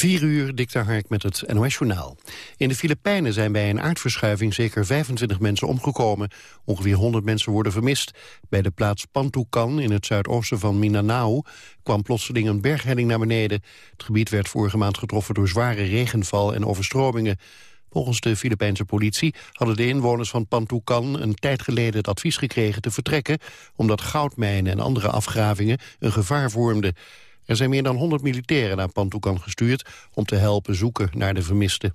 4 uur, Dikte Hark met het NOS-journaal. In de Filipijnen zijn bij een aardverschuiving zeker 25 mensen omgekomen. Ongeveer 100 mensen worden vermist. Bij de plaats Pantucan in het zuidoosten van Mindanao kwam plotseling een berghelling naar beneden. Het gebied werd vorige maand getroffen door zware regenval en overstromingen. Volgens de Filipijnse politie hadden de inwoners van Pantucan een tijd geleden het advies gekregen te vertrekken, omdat goudmijnen en andere afgravingen een gevaar vormden. Er zijn meer dan 100 militairen naar Pantukan gestuurd om te helpen zoeken naar de vermisten.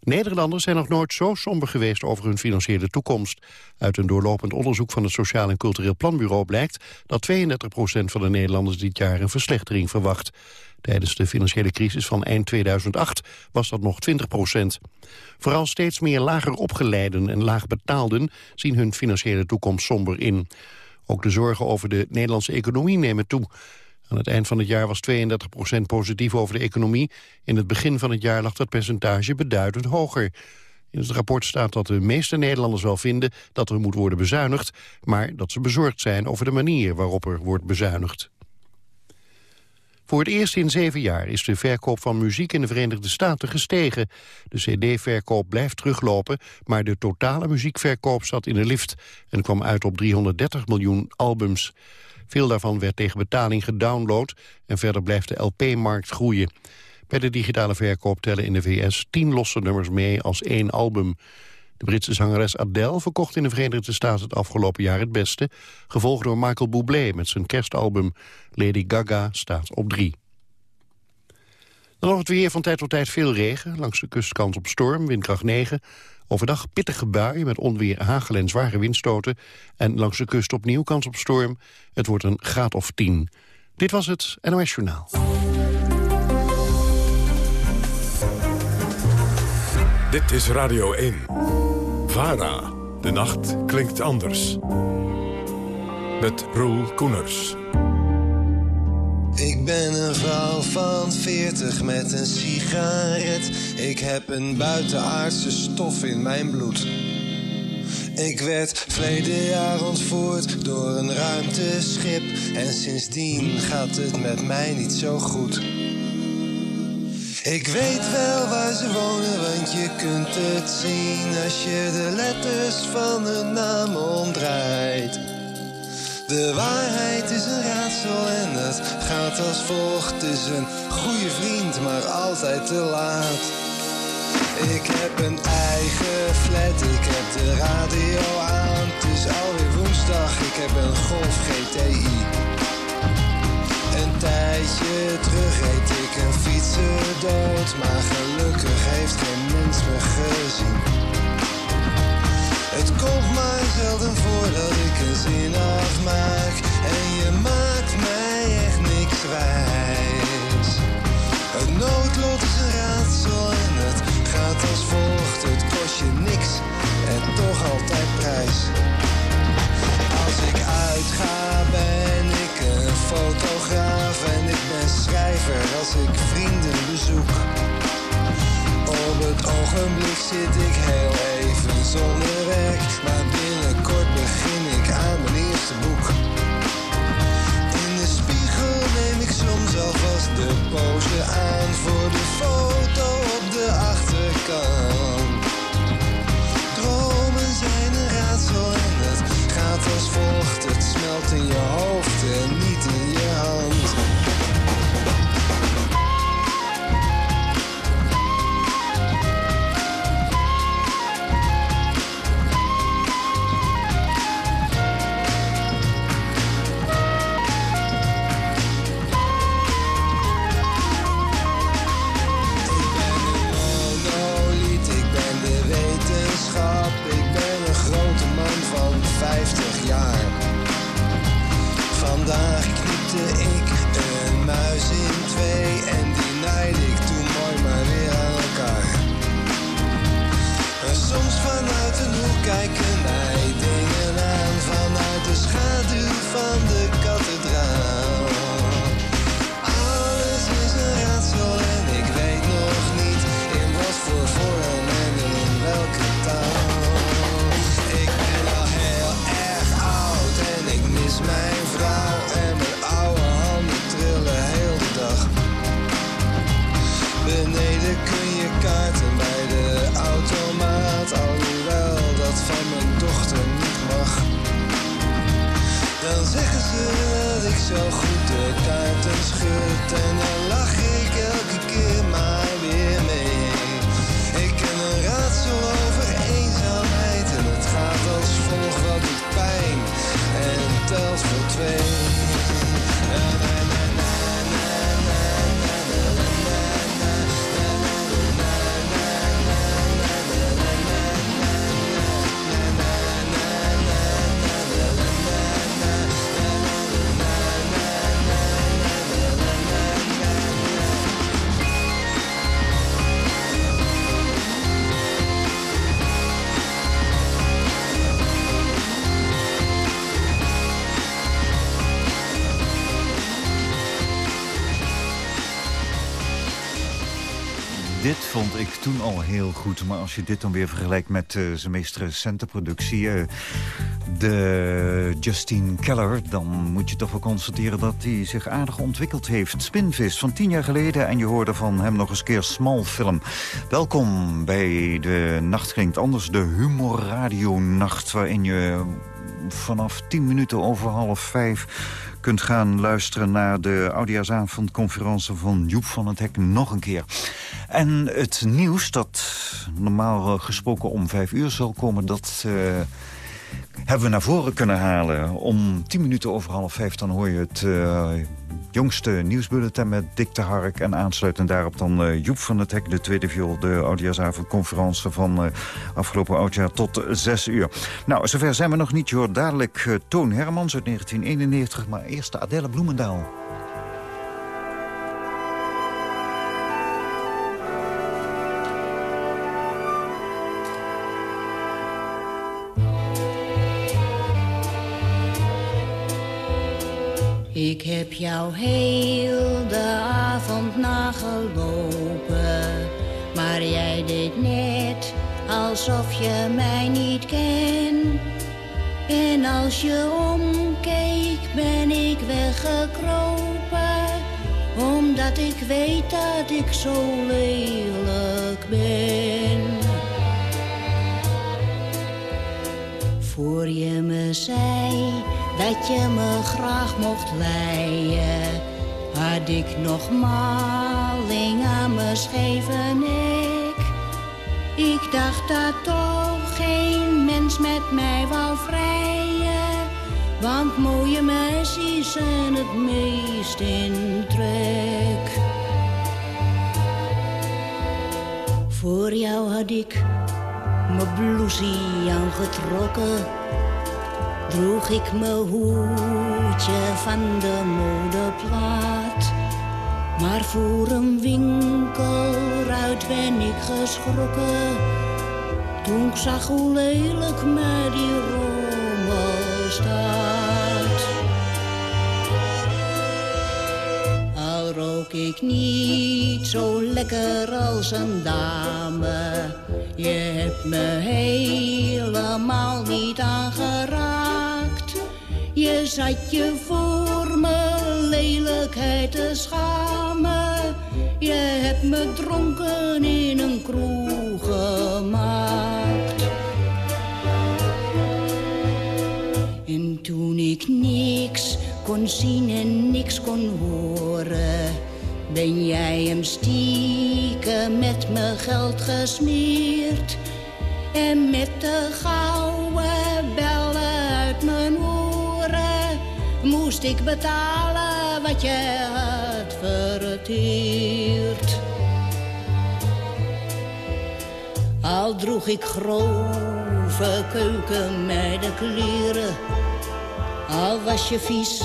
Nederlanders zijn nog nooit zo somber geweest over hun financiële toekomst. Uit een doorlopend onderzoek van het Sociaal en Cultureel Planbureau blijkt dat 32% van de Nederlanders dit jaar een verslechtering verwacht. Tijdens de financiële crisis van eind 2008 was dat nog 20% Vooral steeds meer lager opgeleiden en laagbetaalden zien hun financiële toekomst somber in. Ook de zorgen over de Nederlandse economie nemen toe. Aan het eind van het jaar was 32% positief over de economie. In het begin van het jaar lag dat percentage beduidend hoger. In het rapport staat dat de meeste Nederlanders wel vinden dat er moet worden bezuinigd, maar dat ze bezorgd zijn over de manier waarop er wordt bezuinigd. Voor het eerst in zeven jaar is de verkoop van muziek in de Verenigde Staten gestegen. De cd-verkoop blijft teruglopen, maar de totale muziekverkoop zat in de lift... en kwam uit op 330 miljoen albums. Veel daarvan werd tegen betaling gedownload en verder blijft de LP-markt groeien. Bij de digitale verkoop tellen in de VS tien losse nummers mee als één album. De Britse zangeres Adele verkocht in de Verenigde Staten het afgelopen jaar het beste, gevolgd door Michael Bublé met zijn kerstalbum. Lady Gaga staat op drie. Dan nog het weer van tijd tot tijd veel regen. Langs de kust kans op storm, windkracht 9. Overdag pittige buien met onweer, hagel en zware windstoten. En langs de kust opnieuw kans op storm. Het wordt een graad of 10. Dit was het NOS Journaal. Dit is Radio 1. VARA. De nacht klinkt anders. Met Roel Koeners. Ik ben een vrouw van 40 met een sigaret. Ik heb een buitenaardse stof in mijn bloed. Ik werd verleden jaar ontvoerd door een ruimteschip. En sindsdien gaat het met mij niet zo goed. Ik weet wel waar ze wonen, want je kunt het zien als je de letters van hun naam omdraait. De waarheid is een raadsel en het gaat als volgt. Is een goede vriend, maar altijd te laat. Ik heb een eigen flat, ik heb de radio aan. Het is alweer woensdag, ik heb een Golf GTI. Tijdje terug reed ik een fietser dood, maar gelukkig heeft geen mens me gezien. Het komt maar zelden voor dat ik een zin afmaak en je maakt mij echt niks wijs. Het noodlot is een raadsel en het gaat als volgt: het kost je niks en toch altijd prijs. Als ik uitga ben een fotograaf en ik ben schrijver als ik vrienden bezoek. Op het ogenblik zit ik heel even zonder werk, maar binnenkort begin ik aan mijn eerste boek. In de spiegel neem ik soms alvast de pose aan voor de foto op de achterkant. I Dan zeggen ze dat ik zo goed de kaarten schud. En dan lach ik elke keer maar weer mee. Ik ken een raadsel over eenzaamheid en het gaat als volgt. Toen al heel goed. Maar als je dit dan weer vergelijkt met uh, zijn meest recente productie... Uh, de Justine Keller... dan moet je toch wel constateren dat hij zich aardig ontwikkeld heeft. Spinvis van tien jaar geleden en je hoorde van hem nog eens keer Small Film. Welkom bij de Nacht Klinkt Anders, de humorradio-nacht... waarin je vanaf tien minuten over half vijf kunt gaan luisteren naar de Oudejaarsavondconferentie van Joep van het Hek nog een keer. En het nieuws dat normaal gesproken om vijf uur zal komen... dat uh, hebben we naar voren kunnen halen. Om tien minuten over half vijf dan hoor je het uh, jongste nieuwsbulletin met Dick de Hark. En aansluitend daarop dan Joep van het Hek, de tweede viool... de oudejaarsavondconferentie van uh, afgelopen oudjaar tot zes uur. Nou, zover zijn we nog niet. Je hoort dadelijk Toon Hermans uit 1991, maar eerst Adelle Bloemendaal. Ik heb jou heel de avond nagelopen, maar jij deed net alsof je mij niet kent. En als je omkeek ben ik weggekropen, omdat ik weet dat ik zo lelijk ben. Voor je me zei dat je me graag mocht leien. Had ik nog maling aan mijn scheve nek. Ik dacht dat toch geen mens met mij wou vrijen. Want mooie meisjes zijn het meest in trek. Voor jou had ik mijn blousie aangetrokken droeg ik mijn hoedje van de modeplaat. Maar voor een winkelruit ben ik geschrokken. Toen ik zag hoe lelijk me die rommel staat. Al rook ik niet zo lekker als een dame. Je hebt me helemaal niet aangeraakt. Je zat je voor mijn lelijkheid te schamen. Je hebt me dronken in een kroeg gemaakt. En toen ik niks kon zien en niks kon horen... ben jij hem stiekem met mijn geld gesmeerd... en met de gouden oren... moest ik betalen wat je had verteerd. Al droeg ik grove keukenmeidenkleren... al was je vies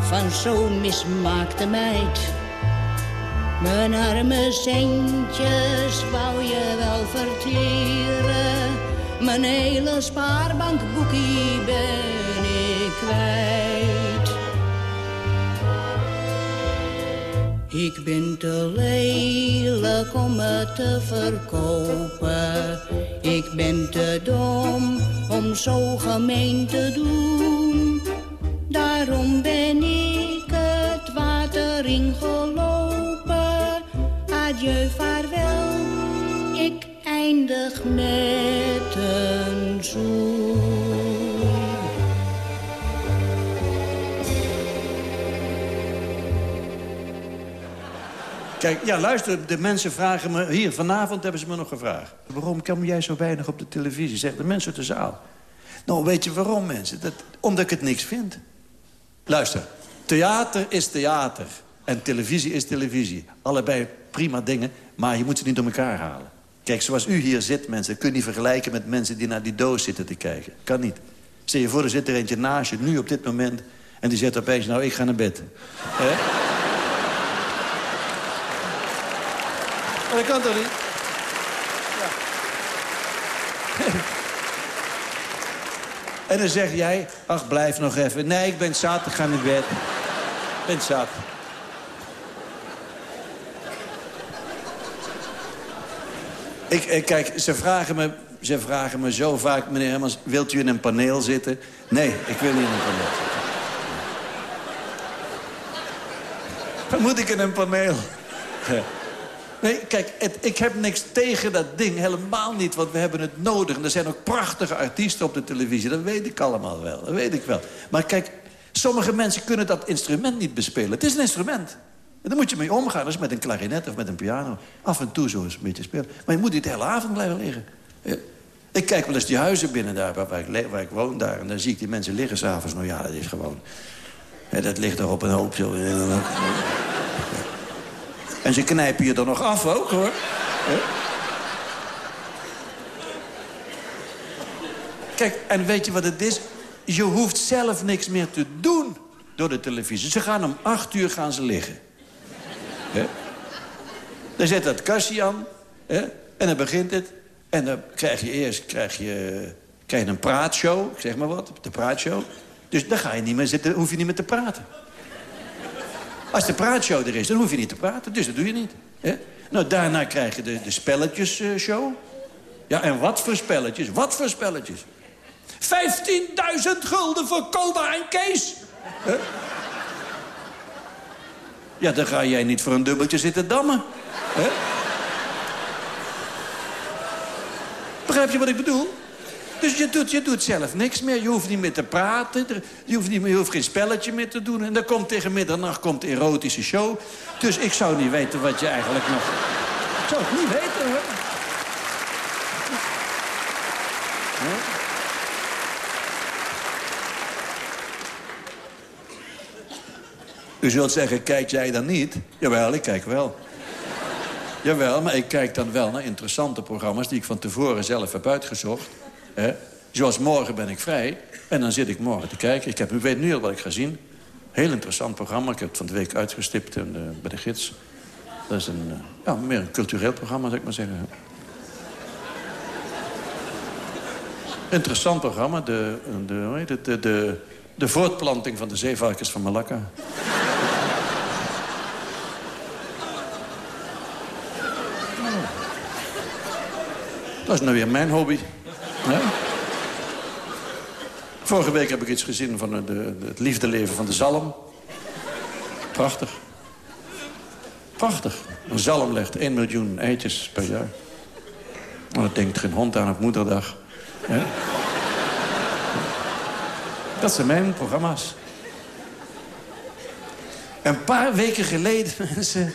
van zo'n mismaakte meid... Mijn arme centjes wou je wel verteren. Mijn hele spaarbankboekie ben ik kwijt. Ik ben te lelijk om het te verkopen. Ik ben te dom om zo gemeen te doen. Daarom ben ik het water ingelopen. Adieu, vaarwel, ik eindig met een zoen. Kijk, ja, luister, de mensen vragen me... Hier, vanavond hebben ze me nog gevraagd. Waarom kom jij zo weinig op de televisie? Zegt de mensen uit de zaal. Nou, weet je waarom, mensen? Dat, omdat ik het niks vind. Luister, theater is theater. En televisie is televisie. Allebei prima dingen, maar je moet ze niet door elkaar halen. Kijk, zoals u hier zit, mensen, kun je niet vergelijken met mensen die naar die doos zitten te kijken. Kan niet. Stel je voor, er zit er eentje naast je, nu op dit moment... en die zegt opeens, nou, ik ga naar bed. Dat kan toch niet? Ja. en dan zeg jij, ach, blijf nog even. Nee, ik ben zat, ik ga naar bed. Ik ben zat. Ik, ik, kijk, ze vragen, me, ze vragen me zo vaak, meneer Hermans... wilt u in een paneel zitten? Nee, ik wil niet in een paneel zitten. Dan moet ik in een paneel. Nee, kijk, ik heb niks tegen dat ding. Helemaal niet, want we hebben het nodig. En er zijn ook prachtige artiesten op de televisie. Dat weet ik allemaal wel, dat weet ik wel. Maar kijk, sommige mensen kunnen dat instrument niet bespelen. Het is een instrument. En daar moet je mee omgaan. Dat met een klarinet of met een piano. Af en toe zo eens een beetje spelen. Maar je moet niet de hele avond blijven liggen. Ik kijk wel eens die huizen binnen daar waar ik, waar ik woon daar. En dan zie ik die mensen liggen s'avonds. Nou ja, dat is gewoon... dat ligt er op een hoop zo. En ze knijpen je er nog af ook, hoor. Kijk, en weet je wat het is? Je hoeft zelf niks meer te doen door de televisie. Ze gaan om acht uur gaan ze liggen. Dan zet dat kastje aan. En dan begint het. En dan krijg je eerst krijg je, krijg je een praatshow. Zeg maar wat, de praatshow. Dus dan ga je niet meer zitten, hoef je niet meer te praten. Als de praatshow er is, dan hoef je niet te praten. Dus dat doe je niet. Hè? Nou, daarna krijg je de, de spelletjesshow. Ja, en wat voor spelletjes? Wat voor spelletjes? 15.000 gulden voor Kolda en Kees. Ja, dan ga jij niet voor een dubbeltje zitten dammen. Begrijp je wat ik bedoel? Dus je doet, je doet zelf niks meer. Je hoeft niet meer te praten. Je hoeft, niet je hoeft geen spelletje meer te doen. En dan komt tegen middernacht komt de erotische show. Dus ik zou niet weten wat je eigenlijk nog... Ik zou het niet weten, hoor. U zult zeggen, kijk jij dan niet? Jawel, ik kijk wel. Jawel, maar ik kijk dan wel naar interessante programma's... die ik van tevoren zelf heb uitgezocht. Zoals morgen ben ik vrij. En dan zit ik morgen te kijken. Ik, heb, weet nu al wat ik ga zien. Heel interessant programma. Ik heb het van de week uitgestipt de, bij de gids. Dat is een, eh, ja, meer een cultureel programma, zou ik maar zeggen. Interessant programma. De, de, de, de voortplanting van de zeevarkens van Malakka. Dat is nou weer mijn hobby. Vorige week heb ik iets gezien van de, het liefdeleven van de zalm. Prachtig. Prachtig. Een zalm legt 1 miljoen eitjes per jaar. Maar dat denkt geen hond aan op moederdag. Dat zijn mijn programma's. Een paar weken geleden, mensen...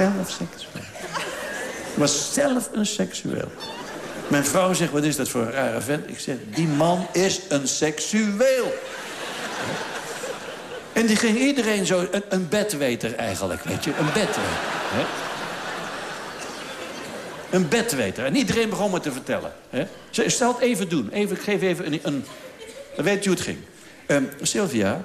Zelf seksueel. Was zelf een seksueel. Mijn vrouw zegt, wat is dat voor een rare vent? Ik zeg, die man is een seksueel. En die ging iedereen zo... Een, een bedweter eigenlijk, weet je. Een bedweter. Een bedweter. En iedereen begon me te vertellen. Hè? Stel het even doen. Even, ik geef even een... een dan weet je hoe het ging. Um, Sylvia,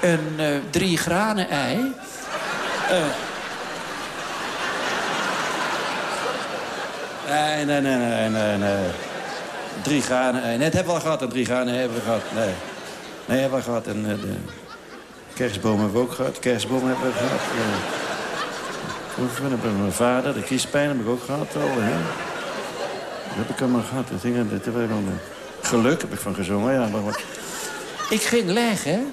een uh, drie granen ei... Nee, nee, nee, nee, nee, nee. Drie granen ei. Nee, het hebben we al gehad, een drie granen hebben we gehad. Nee, nee hebben we gehad. En uh, de kerstboom hebben we ook gehad. Kerstboom hebben we gehad. Ja. hebben mijn vader. De kiespijn heb ik ook gehad al. Hè? Dat heb ik allemaal gehad. Dat ding, dat heb ik al, geluk heb ik van gezongen. Ja. Ik ging leggen.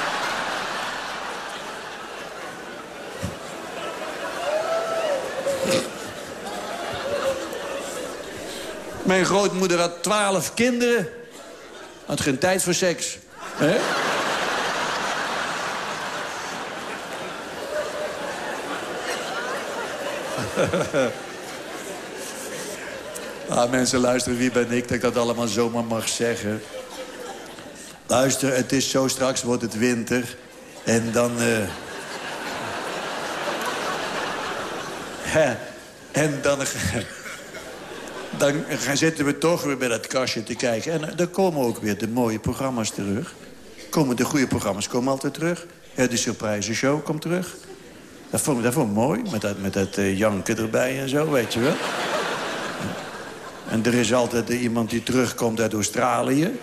Mijn grootmoeder had twaalf kinderen. Had geen tijd voor seks. Hè? ah, mensen, luisteren, wie ben ik dat ik dat allemaal zomaar mag zeggen? Luister, het is zo, straks wordt het winter. En dan... Uh... en dan... dan gaan zitten we toch weer bij dat kastje te kijken. En dan komen ook weer de mooie programma's terug. Komen de goede programma's komen altijd terug. de surprise show komt terug. Dat vond, ik, dat mooi, met dat, met dat uh, janken erbij en zo, weet je wel. En er is altijd uh, iemand die terugkomt uit Australië.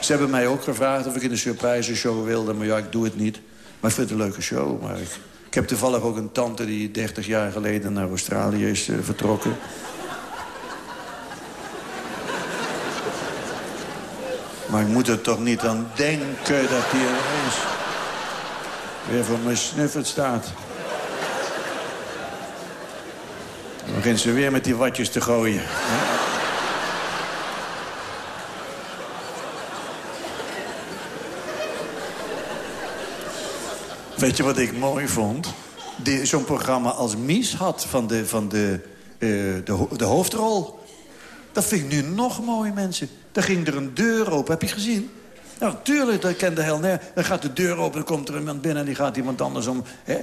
Ze hebben mij ook gevraagd of ik in de surprise show wilde. Maar ja, ik doe het niet. Maar ik vind het een leuke show. Maar ik, heb toevallig ook een tante die 30 jaar geleden naar Australië is vertrokken. Maar ik moet er toch niet aan denken dat hij eens weer voor mijn snuffert staat. Dan begint ze weer met die watjes te gooien. Weet je wat ik mooi vond? Zo'n programma als Mies had van de, van de, uh, de, de hoofdrol. Dat vind ik nu nog mooi, mensen. Dan ging er een deur open. Heb je gezien? Nou, tuurlijk, dat kende heel neer. Dan gaat de deur open, dan komt er iemand binnen... en die gaat iemand anders om... Hè?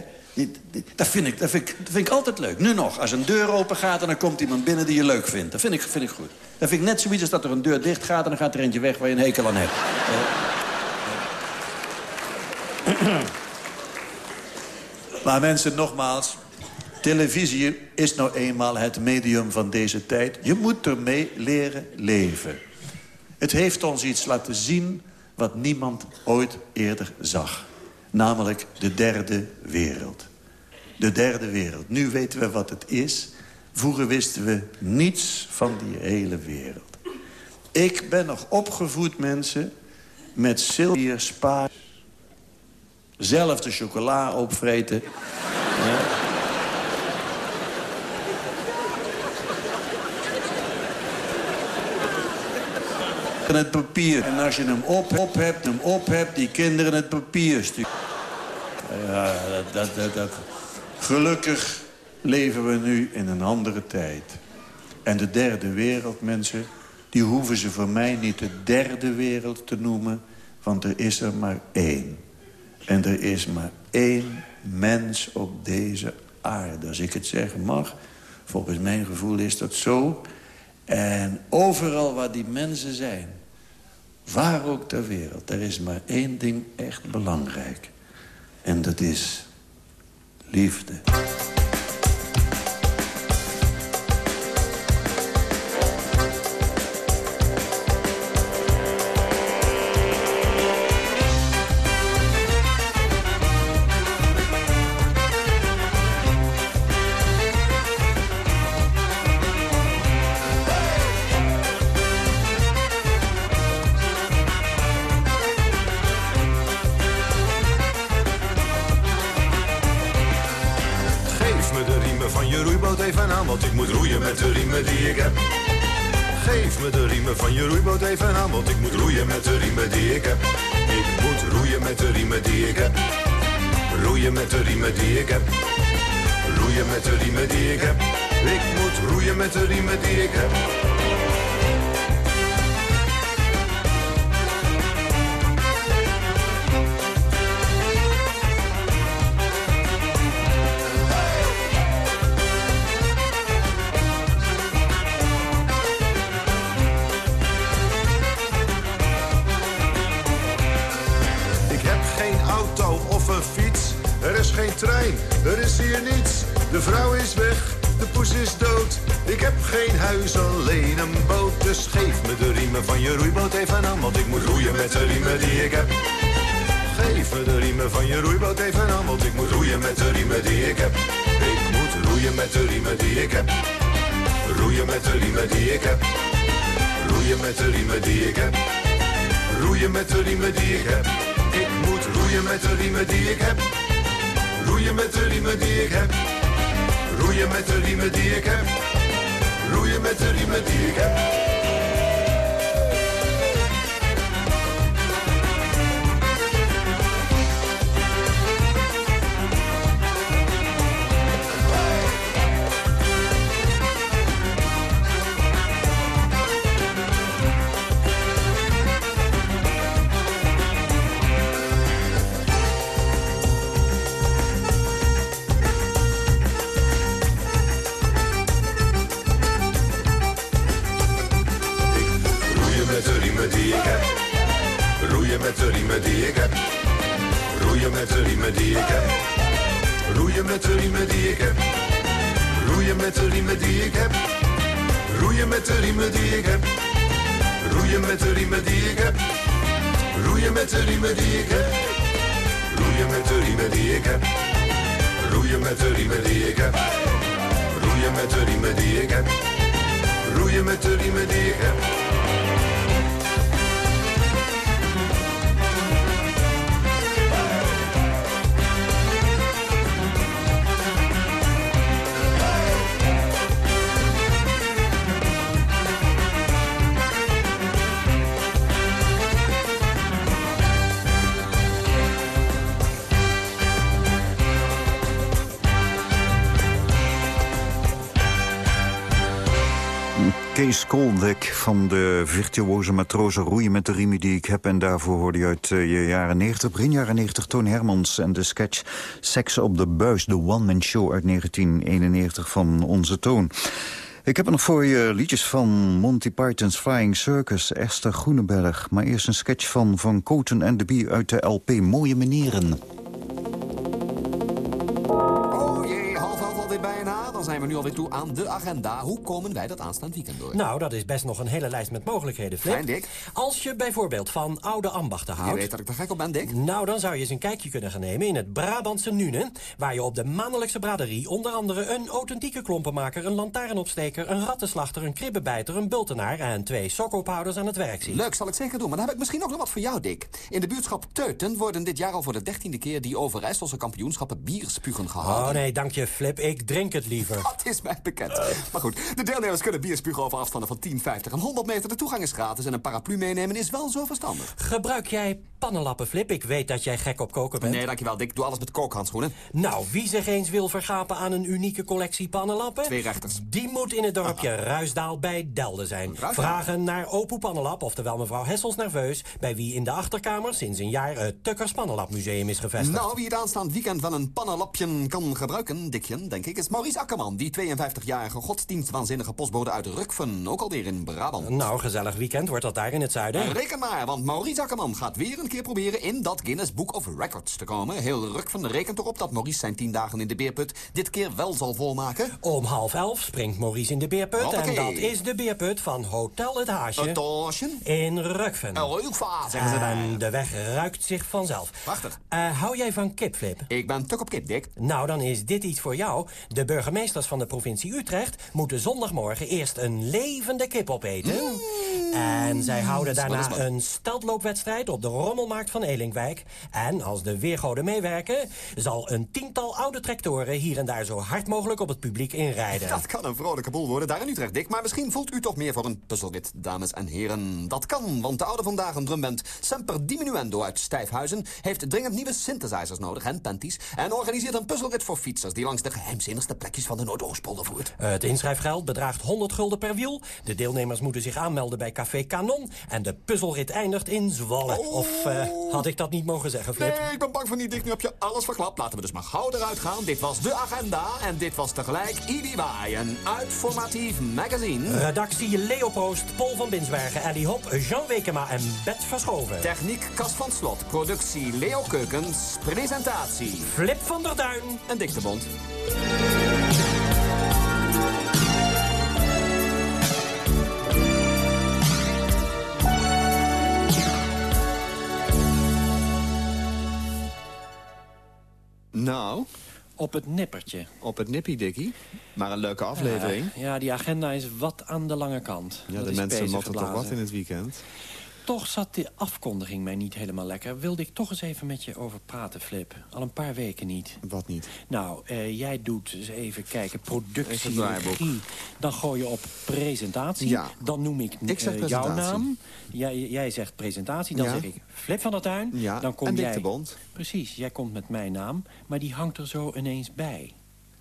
dat, vind ik, dat, vind ik, dat vind ik altijd leuk. Nu nog, als een deur open gaat en dan komt iemand binnen die je leuk vindt. Dat vind ik, vind ik goed. Dat vind ik net zoiets als dat er een deur dicht gaat... en dan gaat er eentje weg waar je een hekel aan hebt. maar mensen, nogmaals... Televisie is nou eenmaal het medium van deze tijd. Je moet ermee leren leven. Het heeft ons iets laten zien wat niemand ooit eerder zag. Namelijk de derde wereld. De derde wereld. Nu weten we wat het is. Vroeger wisten we niets van die hele wereld. Ik ben nog opgevoed, mensen, met zilver spa. Zelf de chocola opvreten. Ja. Het papier. En als je hem op, op hebt, hem op hebt, die kinderen het papier sturen. Ja, dat, dat, dat, dat. Gelukkig leven we nu in een andere tijd. En de derde wereld, mensen, die hoeven ze voor mij niet de derde wereld te noemen... want er is er maar één. En er is maar één mens op deze aarde. Als ik het zeggen mag, volgens mijn gevoel is dat zo. En overal waar die mensen zijn, waar ook ter wereld... er is maar één ding echt belangrijk. En dat is liefde. Geen auto of een fiets. Er is geen trein, er is hier niets. De vrouw is weg, de poes is dood. Ik heb geen huis, alleen een boot. Dus geef me de riemen van je roeiboot even aan. Want ik moet roeien met de riemen die ik heb. Geef me de riemen van je roeiboot even aan. Want ik moet roeien met de riemen die ik heb. Ik moet roeien met de riemen die ik heb. Roeien met de riemen die ik heb. Roeien met de riemen die ik heb. Roeien met de riemen die ik heb. Ik moet roeien met de riemen die ik heb. Roeien met de riemen die ik heb. Roeien met de riemen die ik heb. Roeien met de riemen die ik heb. Riemen die ik heb. Roeien met de riemen die ik heb. Roeien met de riemen die ik heb. Roeien met de riemen die ik heb. Kees Koldek van de virtuoze matrozen roeien met de riemen die ik heb. En daarvoor hoorde je uit eh, je jaren 90, begin jaren 90, Toon Hermans en de sketch Seks op de Buis, de one-man show uit 1991 van Onze Toon. Ik heb nog voor je liedjes van Monty Python's Flying Circus, Esther Groeneberg. Maar eerst een sketch van Van Koten en de Bie uit de LP Mooie Menieren. Zijn we nu alweer toe aan de agenda. Hoe komen wij dat aanstaand weekend door? Nou, dat is best nog een hele lijst met mogelijkheden, Flip. Fijn, Dick. Als je bijvoorbeeld van oude ambachten Je houdt... weet dat ik er gek op ben, Dick. Nou, dan zou je eens een kijkje kunnen gaan nemen in het Brabantse Nuenen... waar je op de maandelijkse braderie onder andere een authentieke klompenmaker... een lantaarnopsteker, een rattenslachter, een kribbenbijter, een bultenaar... en twee sokophouders aan het werk ziet. Leuk, zal ik zeker doen. Maar dan heb ik misschien ook nog wat voor jou, Dick. In de buurtschap Teuten worden dit jaar al voor de dertiende keer... die Overijsselse kampioenschappen bierspugen gehouden. Oh nee, dank je, Flip. Ik drink het liever. Dat is mij bekend. Maar goed, de deelnemers kunnen bier spugen over afstanden van 10, 50 en 100 meter. De toegang is gratis en een paraplu meenemen is wel zo verstandig. Gebruik jij pannenlappen, Flip? Ik weet dat jij gek op koken bent. Nee, dankjewel, Dick. Doe alles met kookhandschoenen. Nou, wie zich eens wil vergapen aan een unieke collectie pannenlappen... Twee rechters. Die moet in het dorpje Ruisdaal bij Delden zijn. Ruisdaal? Vragen naar Opoe Pannenlap, oftewel mevrouw Hessels nerveus... bij wie in de achterkamer sinds een jaar het Tukkers Pannenlapmuseum is gevestigd. Nou, wie het aanstaand weekend van een pannenlapje kan gebruiken, Dikje, denk ik, is Maurice Akkerman. Die 52-jarige godsdienstwaanzinnige postbode uit Rukven, ook alweer in Brabant. Nou, gezellig weekend wordt dat daar in het zuiden. Reken maar, want Maurice Akkerman gaat weer een keer proberen in dat Guinness Book of Records te komen. Heel Rukven rekent erop dat Maurice zijn 10 dagen in de beerput dit keer wel zal volmaken. Om half elf springt Maurice in de beerput. Hoppakee. En dat is de beerput van Hotel Het Haasje. Het doosje. In Rukven. El Ufa, zeggen ze En daar. de weg ruikt zich vanzelf. Prachtig. Eh, hou jij van kipflip? Ik ben tuk op kip, Dick. Nou, dan is dit iets voor jou. De burgemeesters van de provincie Utrecht moeten zondagmorgen eerst een levende kip opeten. En zij houden Wat is daarna een steltloopwedstrijd op de Rommelmarkt van Elinkwijk. En als de weergoden meewerken, zal een tiental oude tractoren hier en daar zo hard mogelijk op het publiek inrijden. Dat kan een vrolijke boel worden daar in Utrecht, Dick. Maar misschien voelt u toch meer voor een puzzelrit, dames en heren. Dat kan, want de oude vandaag een drumband Semper Diminuendo uit Stijfhuizen... heeft dringend nieuwe synthesizers nodig en panties... en organiseert een puzzelrit voor fietsers... die langs de geheimzinnigste plekjes van de Voert. Het inschrijfgeld bedraagt 100 gulden per wiel. De deelnemers moeten zich aanmelden bij Café Canon. En de puzzelrit eindigt in Zwolle. Of eh, had ik dat niet mogen zeggen, Flip? Nee, ik ben bang voor niet, Dick. Nu heb je alles verklapt. Laten we dus maar gauw eruit gaan. Dit was de agenda en dit was tegelijk IDY, een uitformatief magazine. Redactie Leo Proost, Paul van Binsbergen, Ellie Hop, Jean Wekema en Bet Verschoven. Techniek Kas van Slot, productie Leo Keukens, presentatie Flip van der Duin. en Dick de Bond. Nou, Op het nippertje. op het nippie dikkie. Maar een leuke aflevering. Ja, ja, die agenda is wat aan de lange kant. Ja, Dat de mensen motten toch wat in het weekend. Toch zat de afkondiging mij niet helemaal lekker. Wilde ik toch eens even met je over praten, Flip. Al een paar weken niet. Wat niet? Nou, eh, jij doet eens even kijken. Productie, regie. Dan gooi je op presentatie. Ja. Dan noem ik, Ik zeg eh, jouw naam. Jij, jij zegt presentatie. Dan Ja. zeg ik Flip van der Tuin. Ja, Dan kom en jij... Bond. Precies, jij komt met mijn naam. Maar die hangt er zo ineens bij.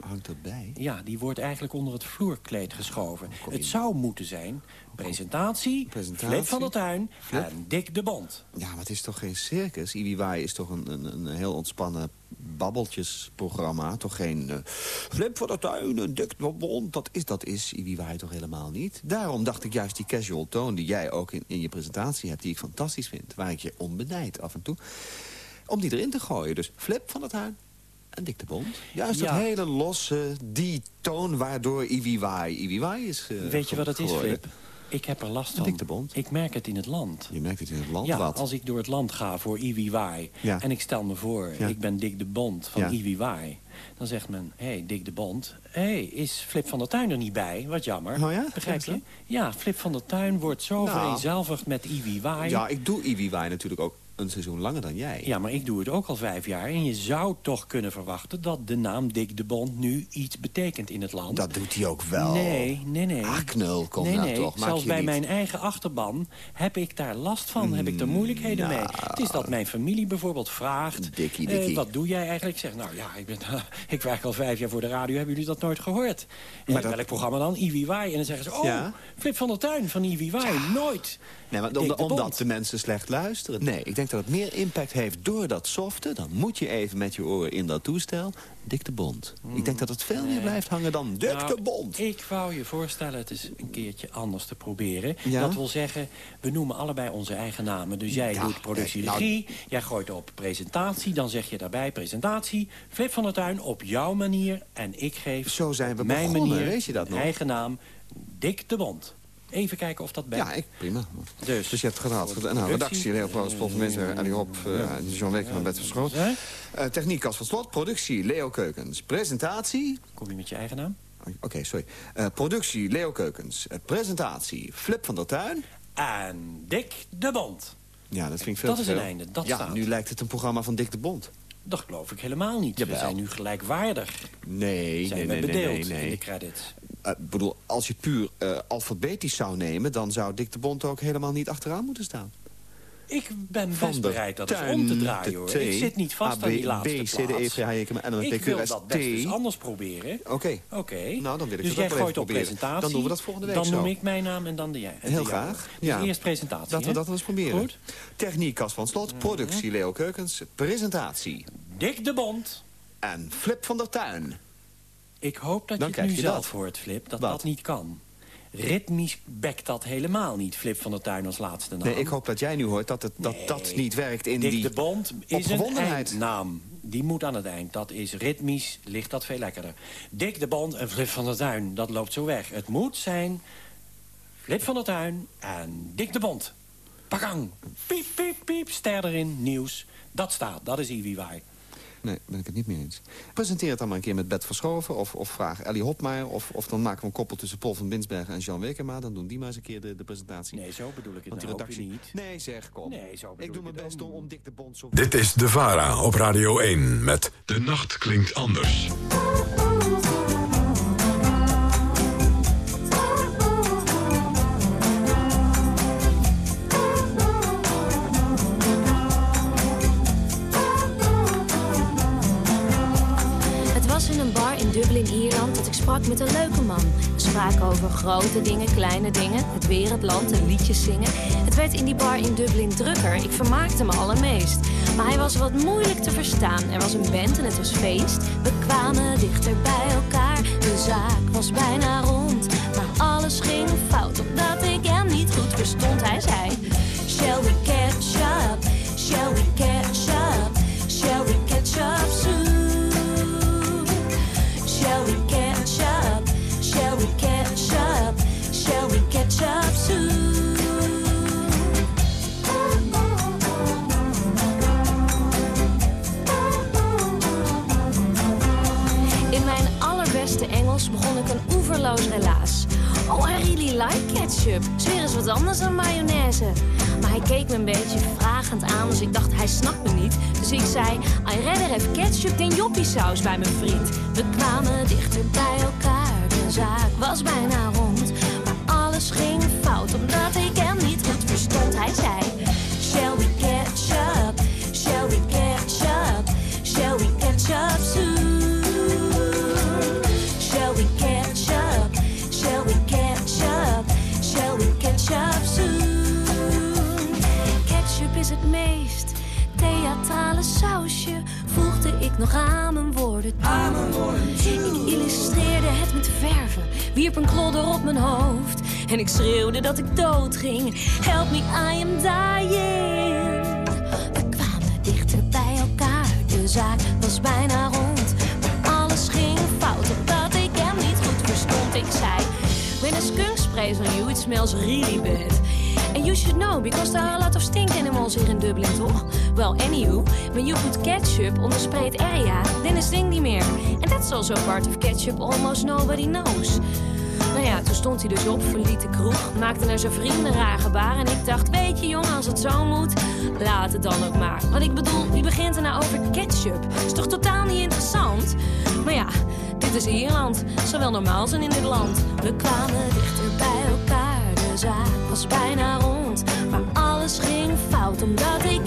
Hangt erbij. Ja, die wordt eigenlijk onder het vloerkleed geschoven. kom Het zou moeten zijn presentatie, Presentatie. Flip van der Tuin Flip. en Dick de Bond. Ja, maar het is toch geen circus? Iwiwaai is toch een, een, een heel ontspannen babbeltjesprogramma. Toch geen eh, flip voor de tuin, een dik bond. Dat is, dat is Iwiwaai toch helemaal niet? Daarom dacht ik juist die casual tone die jij ook in, in je presentatie hebt... die ik fantastisch vind, waar ik je om benijd af en toe... om die erin te gooien. Dus flip van de tuin en Dick de Bond. Juist Ja. dat hele losse, die toon waardoor Iwiwaai Iwiwaai is eh, Weet je wat het is. Flip? Ik heb er last van. de Bond. Ik merk het in het land. Je merkt het in het land Ja, wat. als ik door het land ga voor IWY Ja. en ik stel me voor, Ja. ik ben Dick de Bond van. IWY, dan zegt men, hé, hey, Dick de Bond, hé, hey, is Flip van der Tuin er niet bij? Wat jammer. Oh ja? Begrijp je? Ja, Flip van der Tuin wordt zo Nou. vereenzelvigd met IWY. Ja, ik doe Iwiwaai natuurlijk ook een seizoen langer dan jij. Ja, maar ik doe het ook al vijf jaar. En je zou toch kunnen verwachten dat de naam Dick de Bond nu iets betekent in het land. Dat doet hij ook wel. Nee, nee, nee. Ah, knul, kom nee, nou nee. toch. Maak Zelfs bij niet. mijn eigen achterban heb ik daar last van. heb ik er moeilijkheden mee. Het is dat mijn familie bijvoorbeeld vraagt... Dikkie, eh, dikkie. wat doe jij eigenlijk? Ik zeg, nou ja, ik, ben, ik werk al vijf jaar voor de radio. Hebben jullie dat nooit gehoord? Maar Eh, dat- Welk programma dan? IWY. En dan zeggen ze, oh, Ja. Flip van der Tuin van IWY. Nooit. Nee, maar Dick om- de omdat de mensen slecht luisteren. Nee, ik denk dat het meer impact heeft door dat softe. Dan moet je even met je oren in dat toestel. Dik de Bond. Ik denk dat het veel meer blijft hangen dan Dik Nou, de Bond. Ik wou je voorstellen het eens een keertje anders te proberen. Ja? Dat wil zeggen, we noemen allebei onze eigen namen. Dus jij Ja, doet productie kijk, nou- jij gooit op presentatie. Dan zeg je daarbij presentatie. Flip van der Tuin op jouw manier. En ik geef Zo zijn we mijn begonnen, manier, weet je dat nog? eigen naam, Dick de Bond. Even kijken of dat bent. Ja, ik, prima. Dus, Dus je hebt het gehad. Nou, redactie, Leo van Mensen, Ellie Hop, eh, John en Bert. Hè? Eh, techniek, Kas van Slot. Productie, Leo Keukens. Presentatie... Kom je met je eigen naam? Oké, sorry. Eh, productie, Leo Keukens. Presentatie, Flip van der Tuin. En Dick de Bond. Ja, dat vind ik veel Dat is een einde, dat ja, staat. nu lijkt het een programma van Dick de Bond. Dat geloof ik helemaal niet. Jawel. We zijn nu gelijkwaardig. Nee, Zijn nee, we nee, nee, bedeeld nee, in de credits. Ik bedoel, als je het puur eh, alfabetisch zou nemen... dan zou Dick de Bond ook helemaal niet achteraan moeten staan. Ik ben best bereid dat eens om te draaien, hoor. Ik zit niet vast aan die laatste B, C, D, E. F, G, H, I, K, M, N, Ik wil dat best eens anders proberen. Oké. Oké. Nou, dan wil ik dus jij gooit op proberen. presentatie. Dan doen we dat volgende week Dan noem ik mijn naam en dan de jij. Heel graag. Dus Ja. eerst presentatie, Laten we dat eens proberen. Goed. Techniek, van Slot. Productie, Leo Keukens. Presentatie. Dick de Bond. En Flip van der Tuin. Ik hoop dat Dan je het nu je zelf dat. hoort, Flip, dat Wat? dat niet kan. Ritmisch bekt dat helemaal niet, Flip van der Tuin als laatste naam. Nee, ik hoop dat jij nu hoort dat het, dat, dat niet werkt in Dick die de Bond is een eindnaam. Die moet aan het eind. Dat is ritmisch, ligt dat veel lekkerder. Dick de Bond en Flip van der Tuin, dat loopt zo weg. Het moet zijn Flip van der Tuin en Dick de Bond. Pakang. Piep, piep, piep. Ster erin, nieuws. Dat staat, dat is Iwiwaai. Nee, ben ik het niet mee eens. Presenteer het dan maar een keer met Bert Verschoven. Of, of vraag Ellie Hopmaier. Of, of dan maken we een koppel tussen Paul van Binsbergen en Jean Wekema. Dan doen die maar eens een keer de, de presentatie. Nee, zo bedoel ik het Want die nou ook redactie... niet. Nee, zeg, kom. Nee, zo bedoel ik doe ik mijn het best ook om, niet. om Dick de Bond zo... Dit is De VARA op Radio 1 met De Nacht Klinkt Anders. Sprak met een leuke man. We spraken over grote dingen, kleine dingen, het weer, het land en liedjes zingen. Het werd in die bar in Dublin drukker, ik vermaakte me allermeest. Maar hij was wat moeilijk te verstaan. Er was een band en het was feest. We kwamen dichter bij elkaar, de zaak was bijna rond. Maar alles ging fout, omdat ik hem niet goed verstond. Hij zei, shall we catch up, Een oeverloos relaas. Oh, I really like ketchup. Zweer eens wat anders dan mayonaise. Maar hij keek me een beetje vragend aan, dus ik dacht hij snapt me niet. Dus ik zei, I rather have ketchup dan joppiesaus bij mijn vriend. We kwamen dichter bij elkaar, de zaak was bijna rond. Maar alles ging fout, omdat ik hem niet goed verstond. Hij zei, we soon? Ketchup is het meest theatrale sausje, voegde ik nog aan mijn woorden toe. Ik illustreerde het met verven, wierp een klodder op mijn hoofd en ik schreeuwde dat ik dood ging. Help me, I am dying. We kwamen dichter bij elkaar, de zaak was bijna rond. Maar alles ging fout, omdat ik hem niet goed verstond. Ik zei, when a skunk sprays on you, it smells really bad. And you should know, because there are a lot of stink animals here in Dublin, toch? Well, anywho, when you put ketchup on the sprayed area, then it stinkt niet meer. And that's also part of ketchup almost nobody knows. Nou ja, toen stond hij dus op, verliet de kroeg, maakte naar zijn vrienden raar gebaar. En ik dacht, weet je jongen, als het zo moet, laat het dan ook maar. Want ik bedoel, wie begint er nou over ketchup? Is toch totaal niet interessant? Maar ja, dit is Ierland, zou wel normaal zijn in dit land. We kwamen dichter bij elkaar, de zaak was bijna rond. Maar alles ging fout, omdat ik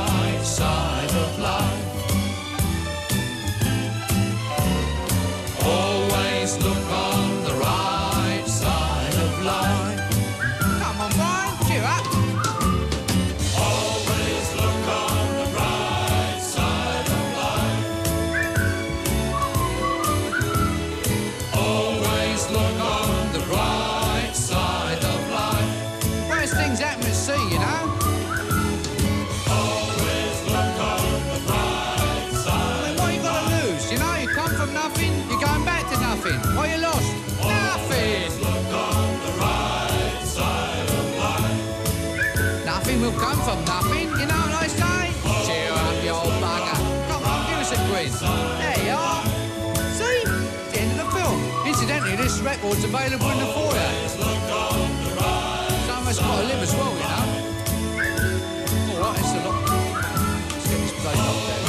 this record's available in the foyer. Some of us got to live as well, you know. All right, it's a lot. Let's get this place locked down.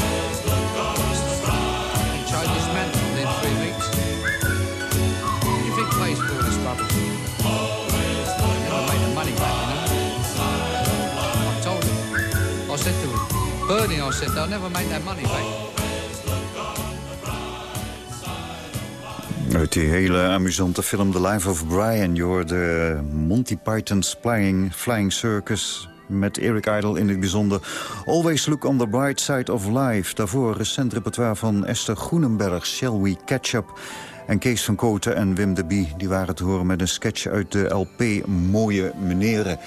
And try this man within three weeks. What do you think pays for all this rubbish? Never made the money back, you know. I told him. I said to him, Bernie, I said, they'll never make that money back. Uit die hele amusante film The Life of Brian... je hoorde Monty Python's Flying, Flying Circus... met Eric Idle in het bijzonder. Always look on the bright side of life. Daarvoor recent repertoire van Esther Groenenberg... Shall We Catch Up... En Kees van Koten en Wim de Bie die waren te horen met een sketch uit de LP Mooie Meneren.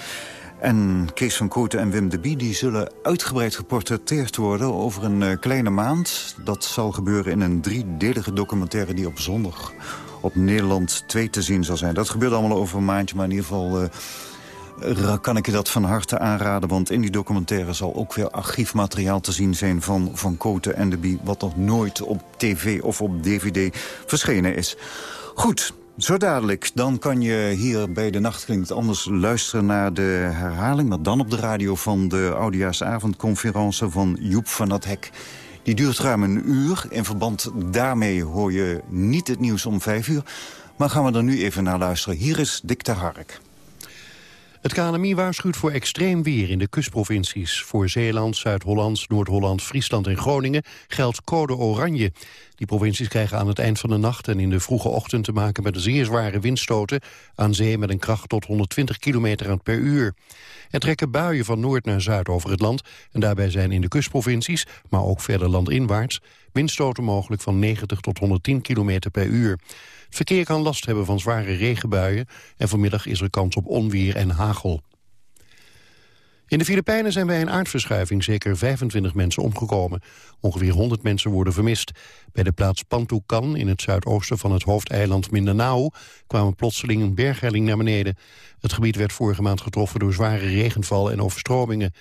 En Kees van Koten en Wim de Bie die zullen uitgebreid geportretteerd worden over een eh, kleine maand. Dat zal gebeuren in een driedelige documentaire die op zondag op Nederland 2 te zien zal zijn. Dat gebeurt allemaal over een maandje, maar in ieder geval... eh, kan ik je dat van harte aanraden, want in die documentaire zal ook weer archiefmateriaal te zien zijn van Van Koten en de Bie, wat nog nooit op tv of op dvd verschenen is. Goed, zo dadelijk, dan kan je hier bij de Nacht Klinkt Anders luisteren naar de herhaling... maar dan op de radio van de Oudejaarsavondconferentie van Joep van het Hek. Die duurt ruim een uur. In verband daarmee hoor je niet het nieuws om vijf uur. Maar gaan we er nu even naar luisteren. Hier is Dick de Hark. Het KNMI waarschuwt voor extreem weer in de kustprovincies. Voor Zeeland, Zuid-Holland, Noord-Holland, Friesland en Groningen geldt code oranje. Die provincies krijgen aan het eind van de nacht en in de vroege ochtend te maken met zeer zware windstoten aan zee met een kracht tot 120 km per uur. Er trekken buien van noord naar zuid over het land en daarbij zijn in de kustprovincies, maar ook verder landinwaarts, windstoten mogelijk van 90 tot 110 km per uur. Het verkeer kan last hebben van zware regenbuien en vanmiddag is er kans op onweer en hagel. In de Filipijnen zijn bij een aardverschuiving zeker 25 mensen omgekomen. Ongeveer 100 mensen worden vermist. Bij de plaats Pantucan in het zuidoosten van het hoofdeiland Mindanao... kwamen plotseling een berghelling naar beneden. Het gebied werd vorige maand getroffen door zware regenval en overstromingen.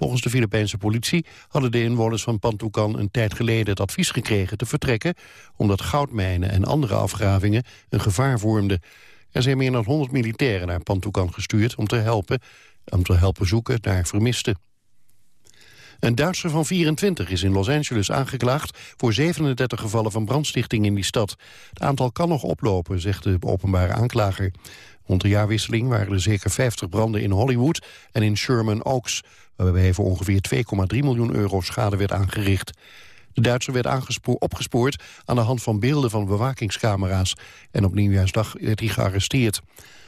Volgens de Filipijnse politie hadden de inwoners van Pantukan een tijd geleden het advies gekregen te vertrekken, omdat goudmijnen en andere afgravingen een gevaar vormden. Er zijn meer dan 100 militairen naar Pantukan gestuurd om te helpen, om te helpen zoeken naar vermisten. Een Duitser van 24 is in Los Angeles aangeklaagd voor 37 gevallen van brandstichting in die stad. Het aantal kan nog oplopen, zegt de openbare aanklager. Rond de jaarwisseling waren er zeker 50 branden in Hollywood en in Sherman Oaks, waarbij voor ongeveer 2,3 miljoen euro schade werd aangericht. De Duitser werd opgespoord aan de hand van beelden van bewakingscamera's en op nieuwjaarsdag werd hij gearresteerd.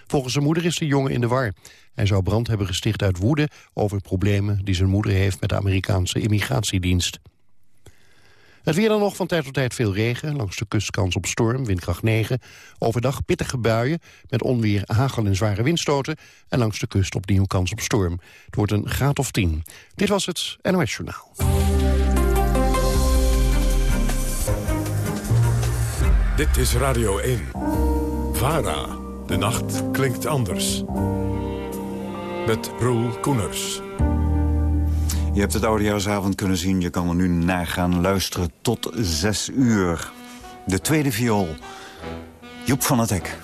Volgens zijn moeder is de jongen in de war. Hij zou brand hebben gesticht uit woede over problemen die zijn moeder heeft met de Amerikaanse immigratiedienst. Het weer dan nog van tijd tot tijd veel regen. Langs de kust kans op storm, windkracht 9. Overdag pittige buien met onweer, hagel en zware windstoten. En langs de kust opnieuw kans op storm. Het wordt een graad of 10. Dit was het NOS Journaal. Dit is Radio 1. VARA. De nacht klinkt anders. Met Roel Koeners. Je hebt het oudejaarsavond kunnen zien. Je kan er nu naar gaan luisteren tot zes uur. De tweede viool. Joep van het Hek.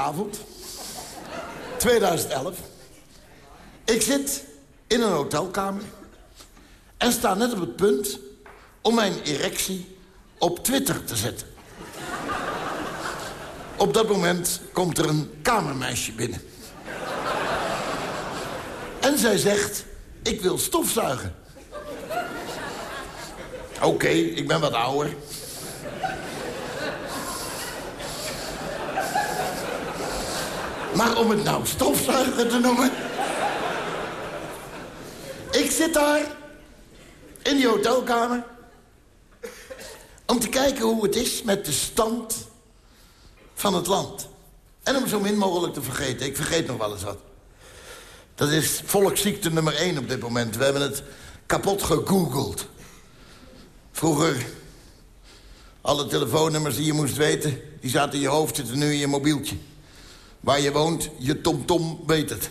Oudejaarsavond. 2011. Ik zit in een hotelkamer. En sta net op het punt om mijn erectie op Twitter te zetten. Op dat moment komt er een kamermeisje binnen. En zij zegt, ik wil stofzuigen. Oké, ik ben wat ouder. Maar om het nou stofzuiger te noemen... Ik zit daar in die hotelkamer... om te kijken hoe het is met de stand van het land. En om zo min mogelijk te vergeten. Ik vergeet nog wel eens wat. Dat is volksziekte nummer één op dit moment. We hebben het kapot gegoogeld. Vroeger, alle telefoonnummers die je moest weten... die zaten in je hoofd, zitten nu in je mobieltje. Waar je woont, je tomtom -tom weet het.